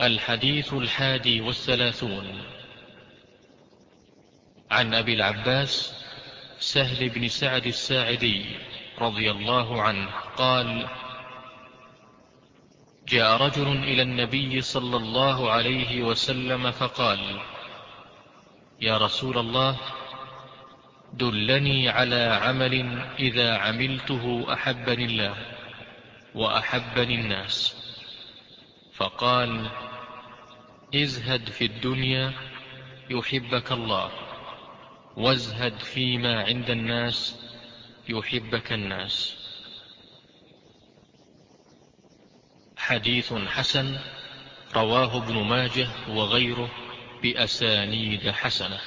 الحديث الحادي والثلاثون. عن أبي العباس سهل بن سعد الساعدي رضي الله عنه قال جاء رجل إلى النبي صلى الله عليه وسلم فقال يا رسول الله دلني على عمل إذا عملته أحبني الله وأحبني الناس. فقال ازهد في الدنيا يحبك الله وازهد فيما عند الناس يحبك الناس. حديث حسن رواه ابن ماجه وغيره بأسانيد حسنة.